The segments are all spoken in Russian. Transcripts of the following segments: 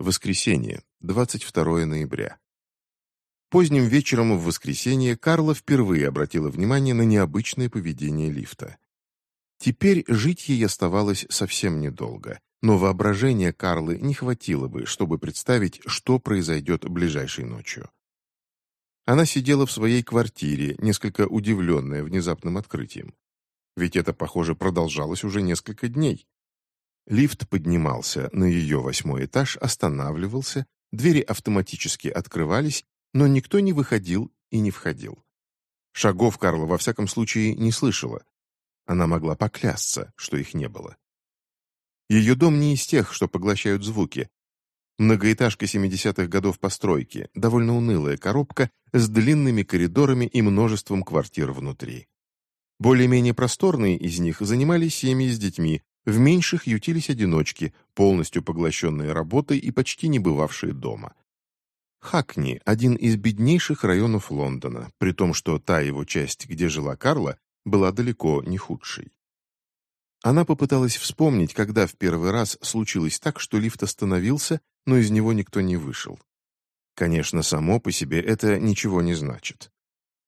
Воскресенье, 22 ноября. Поздним вечером в воскресенье Карла впервые обратила внимание на необычное поведение лифта. Теперь жить ей оставалось совсем недолго, но воображения Карлы не хватило бы, чтобы представить, что произойдет ближайшей ночью. Она сидела в своей квартире, несколько удивленная внезапным открытием. Ведь это, похоже, продолжалось уже несколько дней. Лифт поднимался на ее восьмой этаж, останавливался, двери автоматически открывались, но никто не выходил и не входил. Шагов Карла во всяком случае не слышала. Она могла поклясться, что их не было. Ее дом не из тех, что поглощают звуки. Многоэтажка 70-х годов постройки, довольно унылая коробка с длинными коридорами и множеством квартир внутри. Более-менее просторные из них занимали семьи с детьми, в меньших ютились одиночки, полностью поглощенные работой и почти не бывавшие дома. Хакни – один из беднейших районов Лондона, при том, что та его часть, где жила Карла, была далеко не худшей. Она попыталась вспомнить, когда в первый раз случилось так, что лифт остановился, но из него никто не вышел. Конечно, само по себе это ничего не значит.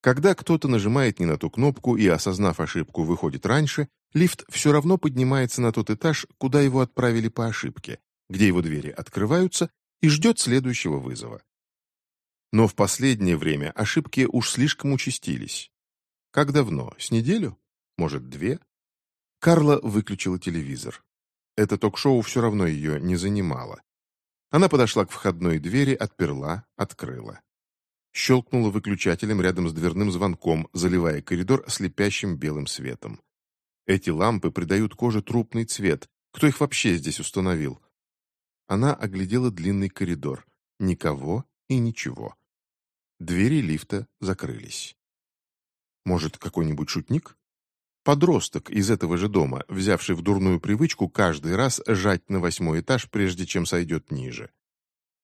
Когда кто-то нажимает не на ту кнопку и, осознав ошибку, выходит раньше, лифт все равно поднимается на тот этаж, куда его отправили по ошибке, где его двери открываются, и ждет следующего вызова. Но в последнее время ошибки уж слишком участились. Как давно? С неделю? Может, две? Карла выключила телевизор. Это ток-шоу все равно ее не занимало. Она подошла к входной двери, отперла, открыла. Щелкнула выключателем рядом с дверным звонком, заливая коридор слепящим белым светом. Эти лампы придают коже трупный цвет. Кто их вообще здесь установил? Она оглядела длинный коридор. Никого и ничего. Двери лифта закрылись. Может, какой-нибудь шутник? Подросток из этого же дома, взявший в дурную привычку каждый раз жать на восьмой этаж, прежде чем сойдет ниже.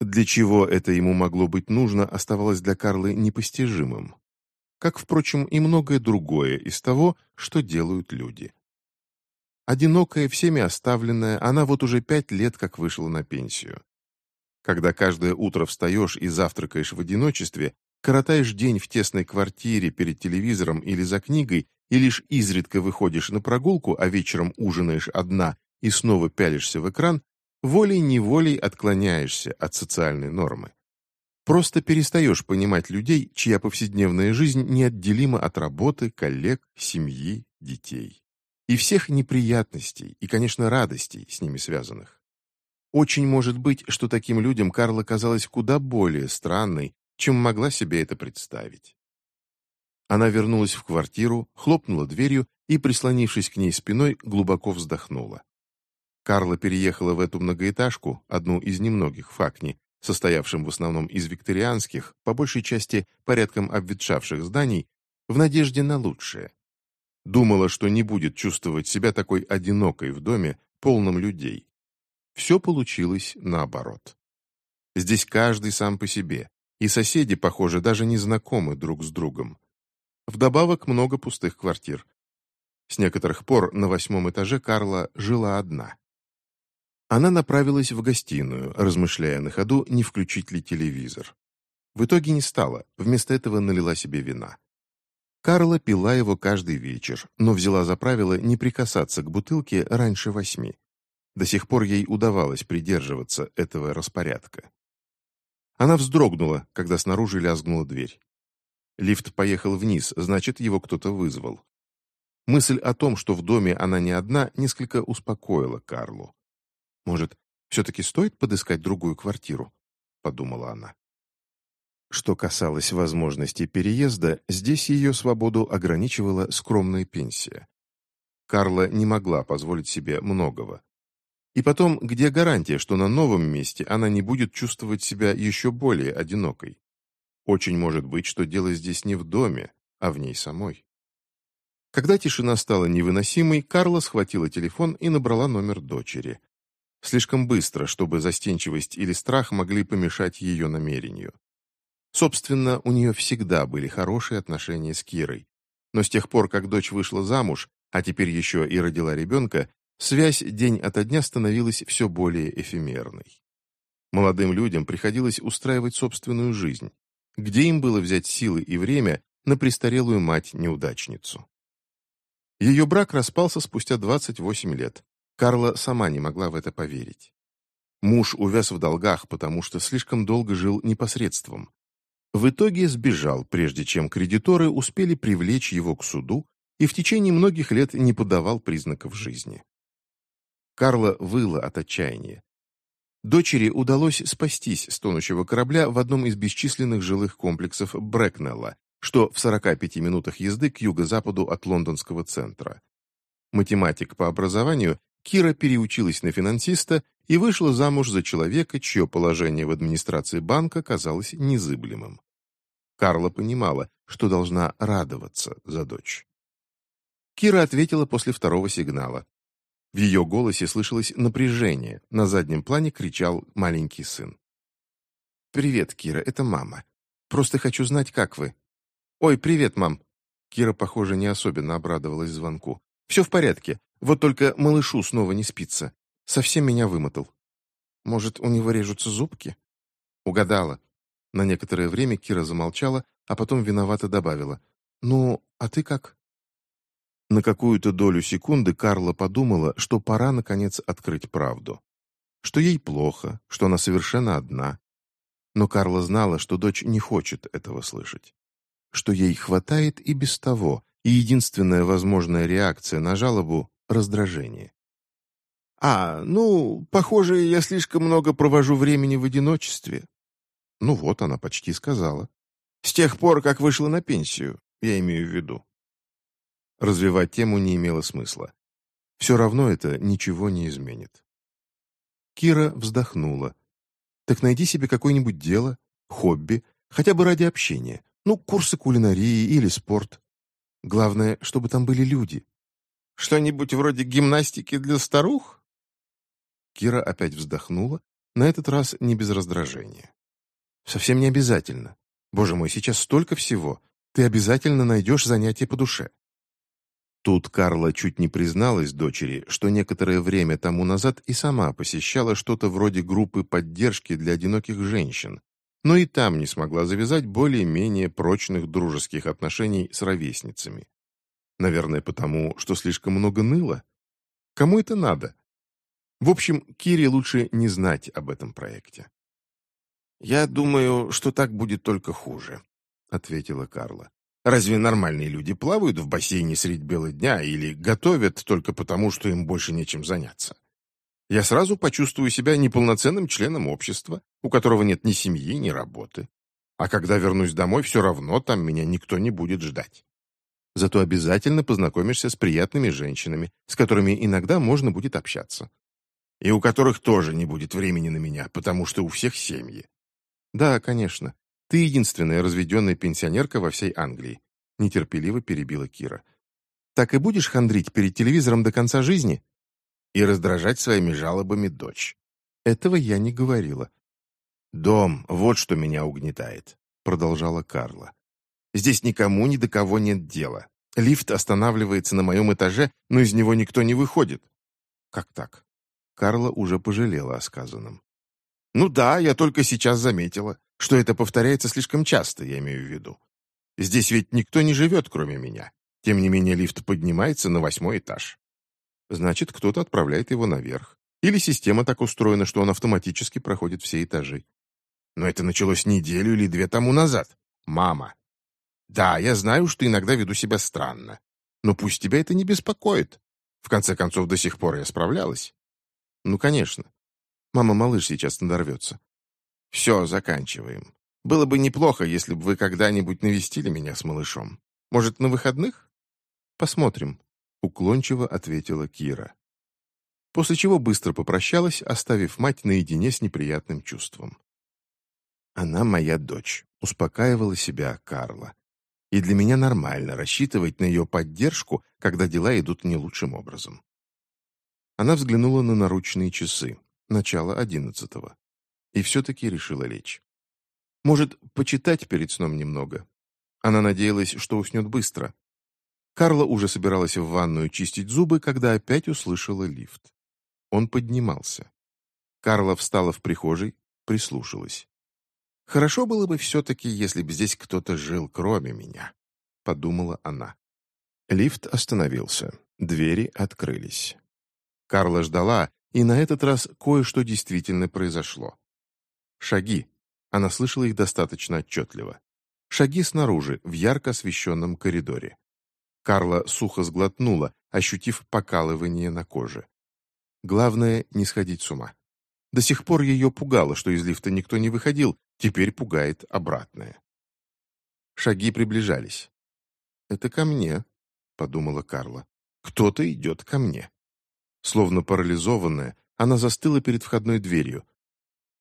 Для чего это ему могло быть нужно, оставалось для Карлы непостижимым. Как, впрочем, и многое другое из того, что делают люди. Одинокая, всеми оставленная, она вот уже пять лет как вышла на пенсию. Когда каждое утро встаешь и завтракаешь в одиночестве, коротаешь день в тесной квартире перед телевизором или за книгой и лишь изредка выходишь на прогулку, а вечером ужинаешь одна и снова пялишься в экран, волей-неволей отклоняешься от социальной нормы. Просто перестаешь понимать людей, чья повседневная жизнь неотделима от работы, коллег, семьи, детей. И всех неприятностей, и, конечно, радостей, с ними связанных. Очень может быть, что таким людям Карла казалась куда более странной, чем могла себе это представить. Она вернулась в квартиру, хлопнула дверью и, прислонившись к ней спиной, глубоко вздохнула. Карла переехала в эту многоэтажку, одну из немногих факни, состоявшим в основном из викторианских, по большей части порядком обветшавших зданий, в надежде на лучшее. Думала, что не будет чувствовать себя такой одинокой в доме, полном людей. Все получилось наоборот. Здесь каждый сам по себе, и соседи, похоже, даже не знакомы друг с другом. Вдобавок много пустых квартир. С некоторых пор на восьмом этаже Карла жила одна. Она направилась в гостиную, размышляя на ходу, не включить ли телевизор. В итоге не стала, вместо этого налила себе вина. Карла пила его каждый вечер, но взяла за правило не прикасаться к бутылке раньше восьми. До сих пор ей удавалось придерживаться этого распорядка. Она вздрогнула, когда снаружи лязгнула дверь. Лифт поехал вниз, значит, его кто-то вызвал. Мысль о том, что в доме она не одна, несколько успокоила Карлу. «Может, все-таки стоит подыскать другую квартиру?» — подумала она. Что касалось возможности переезда, здесь ее свободу ограничивала скромная пенсия. Карла не могла позволить себе многого. И потом, где гарантия, что на новом месте она не будет чувствовать себя еще более одинокой? Очень может быть, что дело здесь не в доме, а в ней самой. Когда тишина стала невыносимой, Карла схватила телефон и набрала номер дочери. Слишком быстро, чтобы застенчивость или страх могли помешать ее намерению. Собственно, у нее всегда были хорошие отношения с Кирой. Но с тех пор, как дочь вышла замуж, а теперь еще и родила ребенка, связь день ото дня становилась все более эфемерной. Молодым людям приходилось устраивать собственную жизнь. Где им было взять силы и время на престарелую мать-неудачницу? Ее брак распался спустя 28 лет. Карла сама не могла в это поверить. Муж увяз в долгах, потому что слишком долго жил непосредством. В итоге сбежал, прежде чем кредиторы успели привлечь его к суду и в течение многих лет не подавал признаков жизни. Карла выла от отчаяния. Дочери удалось спастись с тонущего корабля в одном из бесчисленных жилых комплексов Брэкнелла, что в 45 минутах езды к юго-западу от лондонского центра. Математик по образованию, Кира переучилась на финансиста и вышла замуж за человека, чье положение в администрации банка казалось незыблемым. Карла понимала, что должна радоваться за дочь. Кира ответила после второго сигнала. В ее голосе слышалось напряжение, на заднем плане кричал маленький сын. «Привет, Кира, это мама. Просто хочу знать, как вы». «Ой, привет, мам!» Кира, похоже, не особенно обрадовалась звонку. «Все в порядке. Вот только малышу снова не спится. Совсем меня вымотал. Может, у него режутся зубки?» Угадала. На некоторое время Кира замолчала, а потом виновато добавила. «Ну, а ты как?» На какую-то долю секунды Карла подумала, что пора, наконец, открыть правду. Что ей плохо, что она совершенно одна. Но Карла знала, что дочь не хочет этого слышать что ей хватает и без того, и единственная возможная реакция на жалобу – раздражение. «А, ну, похоже, я слишком много провожу времени в одиночестве». Ну вот, она почти сказала. «С тех пор, как вышла на пенсию, я имею в виду». Развивать тему не имело смысла. Все равно это ничего не изменит. Кира вздохнула. «Так найди себе какое-нибудь дело, хобби, хотя бы ради общения. Ну, курсы кулинарии или спорт. Главное, чтобы там были люди. Что-нибудь вроде гимнастики для старух? Кира опять вздохнула, на этот раз не без раздражения. Совсем не обязательно. Боже мой, сейчас столько всего. Ты обязательно найдешь занятие по душе. Тут Карла чуть не призналась дочери, что некоторое время тому назад и сама посещала что-то вроде группы поддержки для одиноких женщин, но и там не смогла завязать более-менее прочных дружеских отношений с ровесницами. Наверное, потому, что слишком много ныло. Кому это надо? В общем, Кире лучше не знать об этом проекте. «Я думаю, что так будет только хуже», — ответила Карла. «Разве нормальные люди плавают в бассейне средь бела дня или готовят только потому, что им больше нечем заняться? я сразу почувствую себя неполноценным членом общества, у которого нет ни семьи, ни работы. А когда вернусь домой, все равно там меня никто не будет ждать. Зато обязательно познакомишься с приятными женщинами, с которыми иногда можно будет общаться. И у которых тоже не будет времени на меня, потому что у всех семьи. Да, конечно. Ты единственная разведенная пенсионерка во всей Англии. Нетерпеливо перебила Кира. Так и будешь хандрить перед телевизором до конца жизни? и раздражать своими жалобами дочь. Этого я не говорила. «Дом, вот что меня угнетает», — продолжала Карла. «Здесь никому ни до кого нет дела. Лифт останавливается на моем этаже, но из него никто не выходит». «Как так?» Карла уже пожалела о сказанном. «Ну да, я только сейчас заметила, что это повторяется слишком часто, я имею в виду. Здесь ведь никто не живет, кроме меня. Тем не менее, лифт поднимается на восьмой этаж значит, кто-то отправляет его наверх. Или система так устроена, что он автоматически проходит все этажи. Но это началось неделю или две тому назад. Мама. Да, я знаю, что иногда веду себя странно. Но пусть тебя это не беспокоит. В конце концов, до сих пор я справлялась. Ну, конечно. Мама-малыш сейчас надорвется. Все, заканчиваем. Было бы неплохо, если бы вы когда-нибудь навестили меня с малышом. Может, на выходных? Посмотрим уклончиво ответила Кира. После чего быстро попрощалась, оставив мать наедине с неприятным чувством. «Она моя дочь», — успокаивала себя Карла. «И для меня нормально рассчитывать на ее поддержку, когда дела идут не лучшим образом». Она взглянула на наручные часы, начало одиннадцатого, и все-таки решила лечь. Может, почитать перед сном немного? Она надеялась, что уснет быстро, Карла уже собиралась в ванную чистить зубы, когда опять услышала лифт. Он поднимался. Карла встала в прихожей, прислушалась. «Хорошо было бы все-таки, если бы здесь кто-то жил, кроме меня», — подумала она. Лифт остановился. Двери открылись. Карла ждала, и на этот раз кое-что действительно произошло. Шаги. Она слышала их достаточно отчетливо. Шаги снаружи, в ярко освещенном коридоре. Карла сухо сглотнула, ощутив покалывание на коже. Главное — не сходить с ума. До сих пор ее пугало, что из лифта никто не выходил, теперь пугает обратное. Шаги приближались. «Это ко мне», — подумала Карла. «Кто-то идет ко мне». Словно парализованная, она застыла перед входной дверью.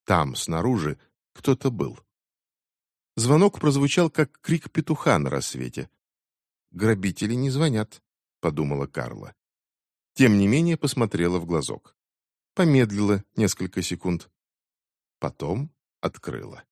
Там, снаружи, кто-то был. Звонок прозвучал, как крик петуха на рассвете. «Грабители не звонят», — подумала Карла. Тем не менее посмотрела в глазок. Помедлила несколько секунд. Потом открыла.